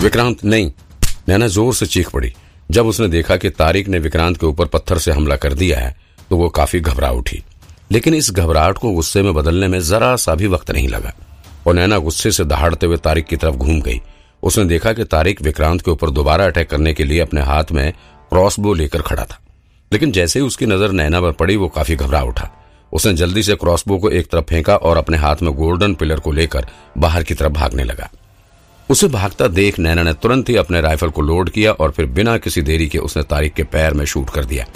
विक्रांत नहीं नैना ज़ोर से चीख पड़ी। जब उसने देखा कि तारिक ने विक्रांत के ऊपर पत्थर से हमला कर दिया है तो वो काफ़ी घबरा उठी। लेकिन इस घबराहट को गुस्से में बदलने में जरा सा भी वक्त नहीं लगा। और नैना गुस्से से दहाड़ते हुए तारिक की तरफ़ घूम गई। उसने देखा कि तारिक विक्रांत के ऊपर दोबारा अटैक करने के लिए अपने हाथ में क्रॉसबो लेकर खड़ा था। लेकिन जैसे ही उसकी नज़र नैना पर पड़ी, वो काफ़ी घबरा उठा। उसने जल्दी से क्रॉसबो को एक तरफ़ फेंका और अपने हाथ में गोल्डन पिलर को लेकर बाहर की तरफ़ भागने लगा। उसे भागता देख नैना ने तुरंत ही अपने राइफल को लोड किया और फिर बिना किसी देरी के उसने तारिक के पैर में शूट कर दिया।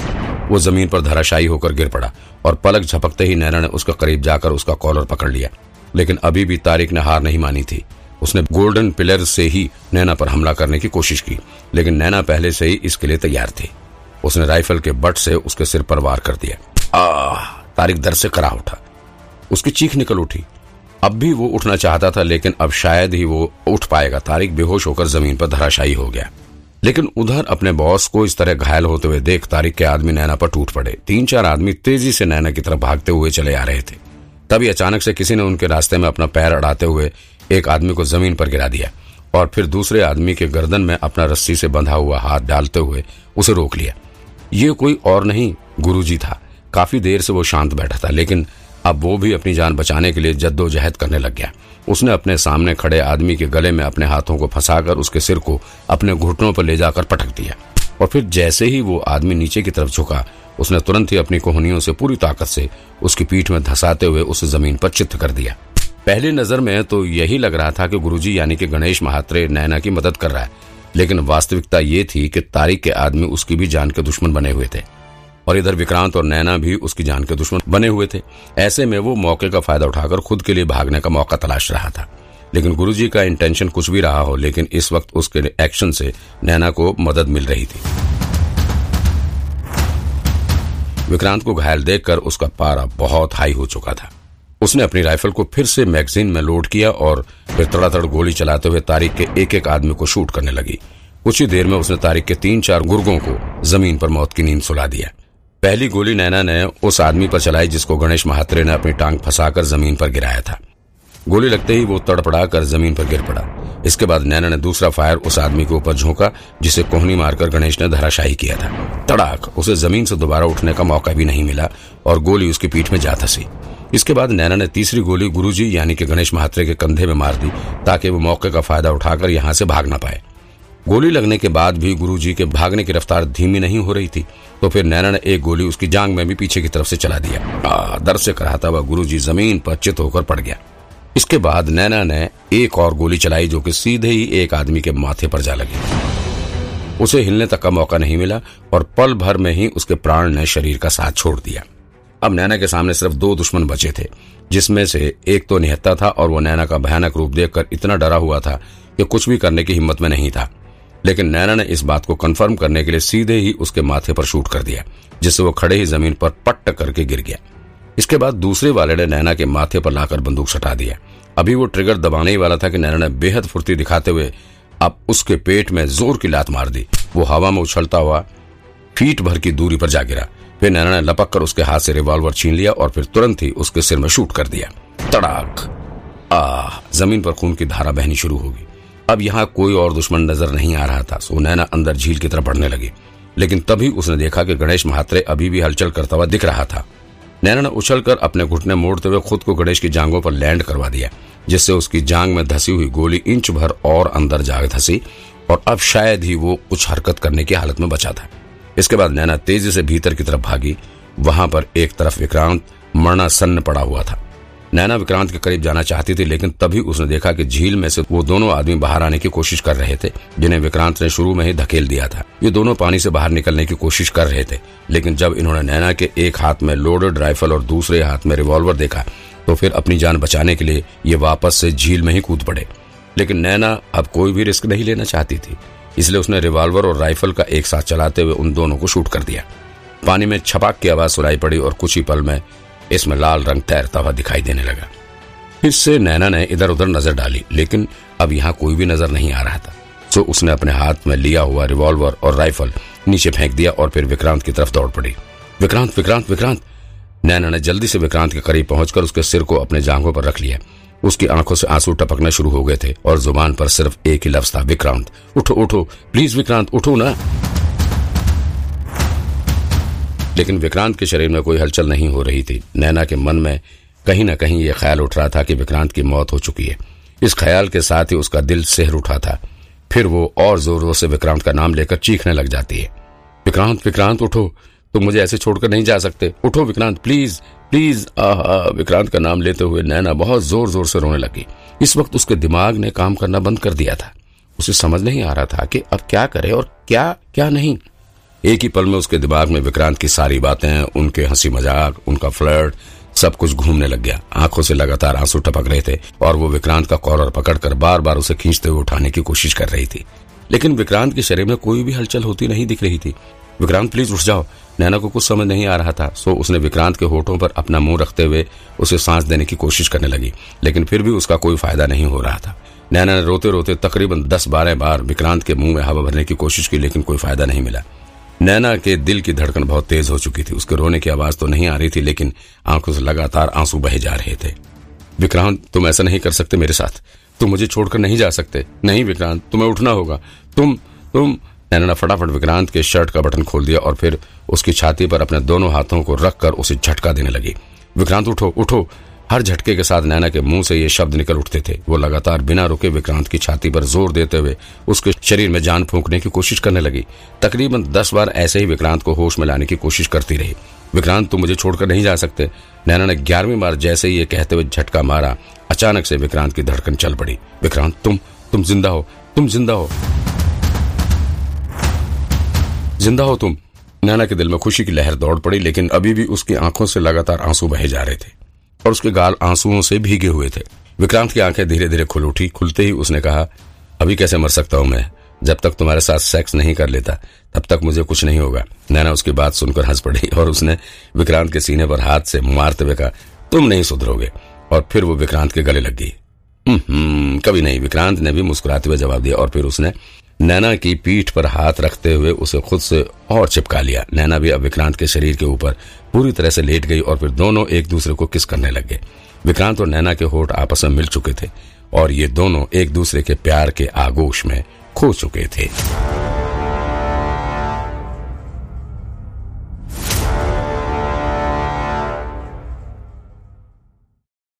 वो ज़मीन पर धराशायी होकर गिर पड़ा और पलक झपकते ही नैना ने उसके करीब जाकर उसका कॉलर पकड़ लिया। लेकिन अभी भी तारिक ने हार नहीं मानी थी। उसने गोल्डन पिलर से ही नैना पर हमला करने की कोशिश की, लेकिन नैना पहले से ही इसके लिए तैयार थी। उसने राइफल के बट से उसके सिर पर वार कर दिया। आ तारिक दर से करा उठा। उसकी चीख निकल उठी। अब भी वो उठना चाहता था, लेकिन अब शायद ही वो उठ पाएगा। तारिक बेहोश होकर ज़मीन पर धराशायी हो गया। लेकिन उधर अपने बॉस को इस तरह घायल होते हुए देख तारिक के आदमी नैना पर टूट पड़े। तीन चार आदमी तेज़ी से नैना की तरफ़ भागते हुए चले आ रहे थे। तभी अचानक से किसी ने उनके रास्ते में अपना पैर अड़ाते हुए एक आदमी को ज़मीन पर गिरा दिया और फिर दूसरे आदमी के गर्दन में अपना रस्सी से बंधा हुआ हाथ डालते हुए उसे रोक लिया। ये कोई और नहीं, गुरुजी था। काफ़ी देर से वो शांत बैठा था, लेकिन अब वो भी अपनी जान बचाने के लिए जद्दोजहद करने लग गया। उसने अपने सामने खड़े आदमी के गले में अपने हाथों को फंसाकर उसके सिर को अपने घुटनों पर ले जाकर पटक दिया। और फिर जैसे ही वो आदमी नीचे की तरफ़ झुका, उसने तुरंत ही अपनी कोहनियों से पूरी ताकत से उसकी पीठ में धसाते हुए उसे ज़मीन पर चित्त कर दिया। पहली नज़र में तो यही लग रहा था कि गुरुजी यानी कि गणेश महात्रे नैना की मदद कर रहा है, लेकिन वास्तविकता ये थी कि तारिक के आदमी उसकी भी जान के दुश्मन बने हुए थे। और इधर विक्रांत और नैना भी उसकी जान के दुश्मन बने हुए थे। ऐसे में वो मौके का फ़ायदा उठाकर खुद के लिए भागने का मौका तलाश रहा था। लेकिन गुरुजी का इंटेंशन कुछ भी रहा हो, लेकिन इस वक्त उसके एक्शन से नैना को मदद मिल रही थी। विक्रांत को घायल देखकर उसका पारा बहुत हाई हो चुका था। उसने अपनी राइफल को फिर से मैगजीन में लोड किया और फिर तड़ातड़ गोली चलाते हुए तारिक के एक एक आदमी को शूट करने लगी। कुछ ही देर में उसने तारिक के तीन चार गुर्गों को ज़मीन पर मौत की नींद सुला दिया पहली गोली नैना ने उस आदमी पर चलाई जिसको गणेश महात्रे ने अपनी टांग फंसाकर ज़मीन पर गिराया था। गोली लगते ही वो तड़पड़ा कर ज़मीन पर गिर पड़ा। इसके बाद नैना ने दूसरा फायर उस आदमी के ऊपर झोंका, जिसे कोहनी मारकर गणेश ने धराशाही किया था। तड़ाक, उसे ज़मीन से दोबारा उठने का मौका भी नहीं मिला और गोली उसकी पीठ में जा धसी। इसके बाद नैना ने तीसरी गोली गुरुजी, यानी कि गणेश महात्रे के कंधे में मार दी, ताकि वो मौके का फ़ायदा उठाकर यहाँ से भाग न पाए। गोली लगने के बाद भी गुरुजी के भागने की रफ्तार धीमी नहीं हो रही थी तो फिर नैना ने एक गोली उसकी जांग में भी पीछे की तरफ़ से चला दिया। दर से कराता हुआ गुरुजी ज़मीन पर चित होकर पड़ गया। इसके बाद नैना ने एक और गोली चलाई जो कि सीधे ही एक आदमी के माथे पर जा लगी। उसे हिलने तक का मौका नहीं मिला और पल भर में ही उसके प्राण ने शरीर का साथ छोड़ दिया। अब नैना के सामने सिर्फ़ दो दुश्मन बचे थे, जिसमें से एक तो निहत्ता था और वो नैना का भयानक रूप देखकर इतना डरा हुआ था कि कुछ भी करने की हिम्मत में नहीं था। लेकिन नैना ने इस बात को कंफर्म करने के लिए सीधे ही उसके माथे पर शूट कर दिया, जिससे वो खड़े ही ज़मीन पर पट्ट करके गिर गया। इसके बाद दूसरे वाले ने नैना के माथे पर लाकर बंदूक सटा दिया। अभी वो ट्रिगर दबाने ही वाला था कि नैना ने बेहद फुर्ती दिखाते हुए अब उसके पेट में ज़ोर की लात मार दी। वो हवा में उछलता हुआ फीट भर की दूरी पर जा गिरा। फिर नैना ने लपक कर उसके हाथ से रिवॉल्वर छीन लिया और फिर तुरंत ही उसके सिर में शूट कर दिया। तड़ाक! आ ज़मीन पर खून की धारा बहनी शुरू होगी अब यहाँ कोई और दुश्मन नज़र नहीं आ रहा था। सो नैना अंदर झील की तरफ़ बढ़ने लगी। लेकिन तभी उसने देखा कि गणेश महात्रे अभी भी हलचल करता हुआ दिख रहा था। नैना ने उछलकर अपने घुटने मोड़ते हुए खुद को गणेश की जांगों पर लैंड करवा दिया, जिससे उसकी जांग में धसी हुई गोली इंच भर और अंदर जा धसी और अब शायद ही वो कुछ हरकत करने की हालत में बचा था। इसके बाद नैना तेज़ी से भीतर की तरफ़ भागी। वहाँ पर एक तरफ़ विक्रांत मरना सन्न पड़ा हुआ था। नैना विक्रांत के करीब जाना चाहती थी, लेकिन तभी उसने देखा कि झील में से वो दोनों आदमी बाहर आने की कोशिश कर रहे थे, जिन्हें विक्रांत ने शुरू में ही धकेल दिया था। ये दोनों पानी से बाहर निकलने की कोशिश कर रहे थे, लेकिन जब इन्होंने नैना के एक हाथ में लोडेड राइफल और दूसरे हाथ में रिवॉल्वर देखा तो फिर अपनी जान बचाने के लिए ये वापस से झील में ही कूद पड़े। लेकिन नैना अब कोई भी रिस्क नहीं लेना चाहती थी, इसलिए उसने रिवॉल्वर और राइफल का एक साथ चलाते हुए उन दोनों को शूट कर दिया। पानी में छपाक की आवाज़ सुनाई पड़ी और कुछ ही पल में इसमें लाल रंग तैरता हुआ दिखाई देने लगा। इससे नैना ने इधर उधर नज़र डाली, लेकिन अब यहाँ कोई भी नज़र नहीं आ रहा था। तो उसने अपने हाथ में लिया हुआ रिवॉल्वर और राइफल नीचे फेंक दिया और फिर विक्रांत की तरफ़ दौड़ पड़ी। विक्रांत विक्रांत विक्रांत! नैना ने जल्दी से विक्रांत के करीब पहुंचकर उसके सिर को अपने जांघों पर रख लिया। उसकी आँखों से आँसू टपकना शुरू हो गए थे और ज़ुबान पर सिर्फ़ एक ही लफ्ज था, विक्रांत, उठो उठो, प्लीज़ विक्रांत, उठो ना! लेकिन विक्रांत के शरीर में कोई हलचल नहीं हो रही थी। नैना के मन में कहीं ना कहीं ये ख्याल उठ रहा था कि विक्रांत की मौत हो चुकी है। इस ख्याल के साथ ही उसका दिल सहर उठा था। फिर वो और ज़ोर ज़ोर से विक्रांत का नाम लेकर चीखने लग जाती है। विक्रांत विक्रांत, उठो। तुम मुझे ऐसे छोड़कर नहीं जा सकते। उठो विक्रांत, प्लीज़ प्लीज़। आह, विक्रांत का नाम लेते हुए नैना बहुत ज़ोर ज़ोर से रोने लगी। इस वक्त उसके दिमाग ने काम करना बंद कर दिया था। उसे समझ नहीं आ रहा था कि अब क्या करे और क्या क्या नहीं। एक ही पल में उसके दिमाग में विक्रांत की सारी बातें, उनके हँसी मज़ाक, उनका फ्लर्ट सब कुछ घूमने लग गया। आँखों से लगातार आँसू टपक रहे थे और वो विक्रांत का कॉलर पकड़कर बार बार उसे खींचते हुए उठाने की कोशिश कर रही थी। लेकिन विक्रांत के शरीर में कोई भी हलचल होती नहीं दिख रही थी। विक्रांत प्लीज़ उठ जाओ। नैना को कुछ समझ नहीं आ रहा था। सो उसने विक्रांत के होठों पर अपना मुँह रखते हुए उसे सांस देने की कोशिश करने लगी, लेकिन फिर भी उसका कोई फ़ायदा नहीं हो रहा था। नैना ने रोते रोते तकरीबन दस बारह बार विक्रांत के मुँह में हवा भरने की कोशिश की, लेकिन कोई फ़ायदा नहीं मिला। नैना के दिल की धड़कन बहुत तेज हो चुकी थी। उसके रोने की आवाज़ तो नहीं आ रही थी, लेकिन आँखों से लगातार आँसू बहे जा रहे थे। विक्रांत, तुम ऐसा नहीं कर सकते मेरे साथ। तुम मुझे छोड़कर नहीं जा सकते। नहीं, विक्रांत, तुम्हें उठना होगा। तुम तुम। नैना ने फटाफट विक्रांत के शर्ट का बटन खोल दिया और फिर उसकी छाती पर अपने दोनों हाथों को रखकर उसे झटका देने लगी। विक्रांत, उठो उठो। हर झटके के साथ नैना के मुँह से ये शब्द निकल उठते थे। वो लगातार बिना रुके विक्रांत की छाती पर ज़ोर देते हुए उसके शरीर में जान फूंकने की कोशिश करने लगी। तकरीबन दस बार ऐसे ही विक्रांत को होश में लाने की कोशिश करती रही। विक्रांत, तुम मुझे छोड़कर नहीं जा सकते। नैना ने ग्यारहवीं बार जैसे ही ये कहते हुए झटका मारा, अचानक से विक्रांत की धड़कन चल पड़ी। विक्रांत, तुम तुम ज़िंदा हो, तुम ज़िंदा हो। ज़िंदा हो तुम? नैना के दिल में खुशी की लहर दौड़ पड़ी, लेकिन अभी भी उसकी आँखों से लगातार आँसू बहे जा रहे थे। और उसके गाल आंसुओं से भीगे हुए थे। विक्रांत की आँखें धीरे धीरे खुल उठी। खुलते ही उसने कहा, अभी कैसे मर सकता हूँ मैं? जब तक तुम्हारे साथ सेक्स नहीं कर लेता, तब तक मुझे कुछ नहीं होगा। नैना उसकी बात सुनकर हंस पड़ी और उसने विक्रांत के सीने पर हाथ से मारते हुए कहा, तुम नहीं सुधरोगे। और फिर वो विक्रांत के गले लग गई। कभी नहीं। विक्रांत ने भी मुस्कुराते हुए जवाब दिया और फिर उसने नैना की पीठ पर हाथ रखते हुए उसे खुद से और चिपका लिया। नैना भी अब विक्रांत के शरीर के ऊपर पूरी तरह से लेट गई और फिर दोनों एक दूसरे को किस करने लग गए। विक्रांत और नैना के होठ आपस में मिल चुके थे और ये दोनों एक दूसरे के प्यार के आगोश में खो चुके थे।